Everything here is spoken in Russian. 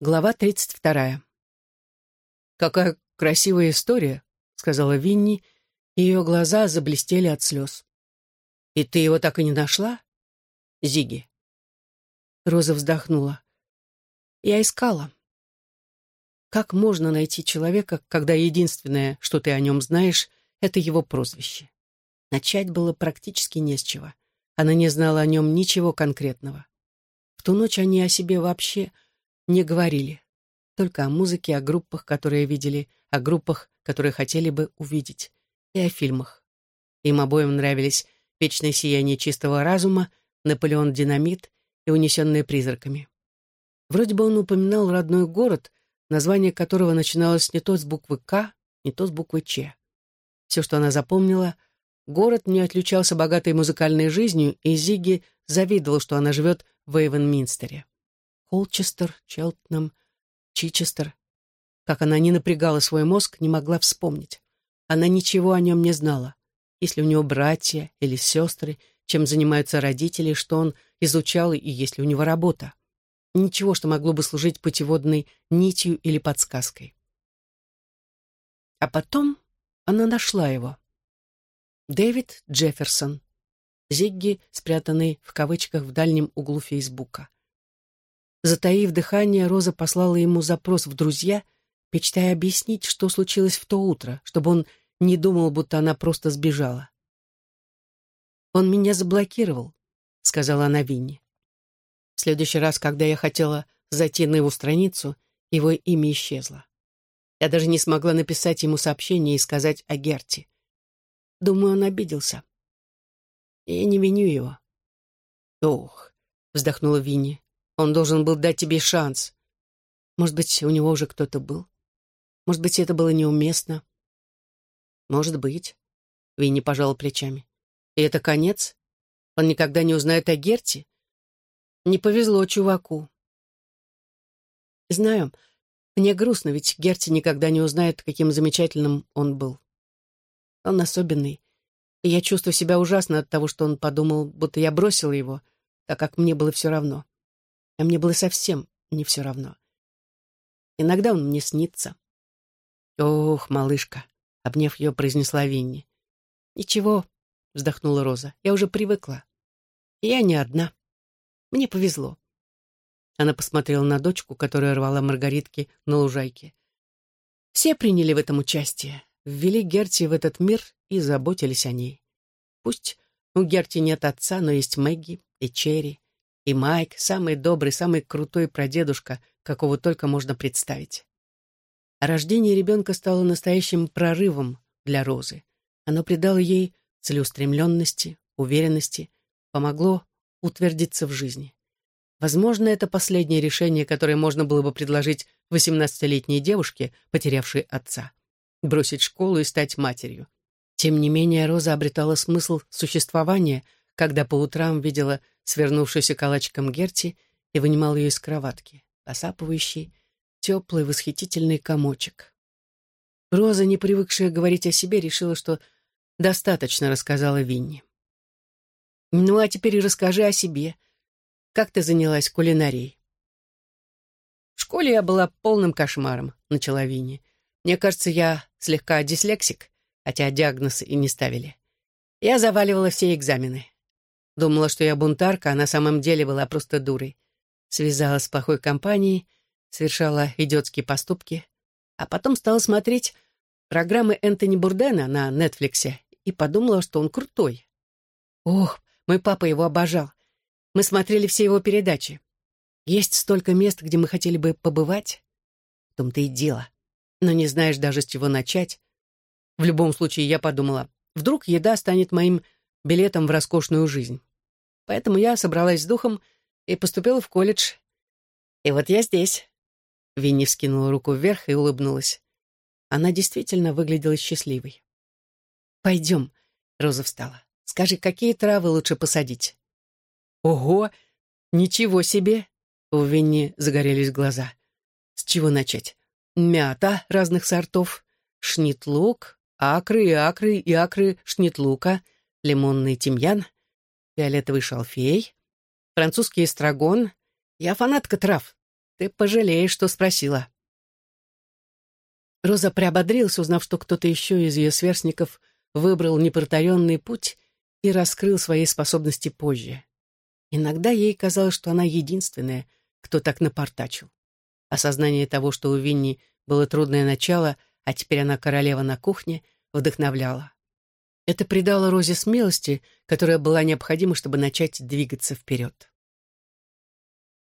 Глава 32. «Какая красивая история», — сказала Винни, и ее глаза заблестели от слез. «И ты его так и не нашла?» «Зиги». Роза вздохнула. «Я искала. Как можно найти человека, когда единственное, что ты о нем знаешь, это его прозвище?» Начать было практически не с чего. Она не знала о нем ничего конкретного. В ту ночь они о себе вообще не говорили. Только о музыке, о группах, которые видели, о группах, которые хотели бы увидеть, и о фильмах. Им обоим нравились «Вечное сияние чистого разума», «Наполеон Динамит» и «Унесенные призраками». Вроде бы он упоминал родной город, название которого начиналось не то с буквы «К», не то с буквы «Ч». Все, что она запомнила, город не отличался богатой музыкальной жизнью, и Зиги завидовал, что она живет в Эйвенминстере. Холчестер, Челтнам, Чичестер. Как она не напрягала свой мозг, не могла вспомнить. Она ничего о нем не знала. Если у него братья или сестры, чем занимаются родители, что он изучал и есть ли у него работа. Ничего, что могло бы служить путеводной нитью или подсказкой. А потом она нашла его. Дэвид Джефферсон. Зигги, спрятанный в кавычках в дальнем углу Фейсбука. Затаив дыхание, Роза послала ему запрос в друзья, мечтая объяснить, что случилось в то утро, чтобы он не думал, будто она просто сбежала. «Он меня заблокировал», — сказала она Винни. В следующий раз, когда я хотела зайти на его страницу, его имя исчезло. Я даже не смогла написать ему сообщение и сказать о Герте. Думаю, он обиделся. Я не виню его. «Ох», — вздохнула Винни, он должен был дать тебе шанс. Может быть, у него уже кто-то был? Может быть, это было неуместно? Может быть. Винни пожал плечами. И это конец? Он никогда не узнает о Герте? Не повезло чуваку. Знаю. Мне грустно, ведь Герти никогда не узнает, каким замечательным он был. Он особенный. И я чувствую себя ужасно от того, что он подумал, будто я бросила его, так как мне было все равно а мне было совсем не все равно. Иногда он мне снится. «Ох, малышка!» — обняв ее, произнесла Винни. «Ничего», — вздохнула Роза, — «я уже привыкла. Я не одна. Мне повезло». Она посмотрела на дочку, которая рвала маргаритки на лужайке. Все приняли в этом участие, ввели Герти в этот мир и заботились о ней. Пусть у Герти нет отца, но есть Мэгги и Черри, и Майк — самый добрый, самый крутой прадедушка, какого только можно представить. Рождение ребенка стало настоящим прорывом для Розы. Оно придало ей целеустремленности, уверенности, помогло утвердиться в жизни. Возможно, это последнее решение, которое можно было бы предложить 18-летней девушке, потерявшей отца. Бросить школу и стать матерью. Тем не менее, Роза обретала смысл существования, когда по утрам видела свернувшуюся калачиком Герти, и вынимал ее из кроватки, посапывающий, теплый, восхитительный комочек. Роза, не привыкшая говорить о себе, решила, что достаточно рассказала Винни. «Ну, а теперь расскажи о себе. Как ты занялась кулинарией?» «В школе я была полным кошмаром», — начала Винни. «Мне кажется, я слегка дислексик, хотя диагноз и не ставили. Я заваливала все экзамены. Думала, что я бунтарка, а на самом деле была просто дурой. Связалась с плохой компанией, совершала идиотские поступки, а потом стала смотреть программы Энтони Бурдена на Нетфликсе и подумала, что он крутой. Ох, мой папа его обожал. Мы смотрели все его передачи. Есть столько мест, где мы хотели бы побывать. В том-то и дело. Но не знаешь даже, с чего начать. В любом случае, я подумала, вдруг еда станет моим билетом в роскошную жизнь. Поэтому я собралась с духом и поступила в колледж. И вот я здесь. Винни вскинула руку вверх и улыбнулась. Она действительно выглядела счастливой. «Пойдем», — Роза встала. «Скажи, какие травы лучше посадить?» «Ого! Ничего себе!» У Винни загорелись глаза. «С чего начать? Мята разных сортов, шнитлук, акры и акры и акры шнитлука, лимонный тимьян, фиолетовый шалфей, французский эстрагон. Я фанатка трав. ты пожалеешь, что спросила». Роза приободрилась, узнав, что кто-то еще из ее сверстников выбрал непротаренный путь и раскрыл свои способности позже. Иногда ей казалось, что она единственная, кто так напортачил. Осознание того, что у Винни было трудное начало, а теперь она королева на кухне, вдохновляло. Это придало Розе смелости, которая была необходима, чтобы начать двигаться вперед.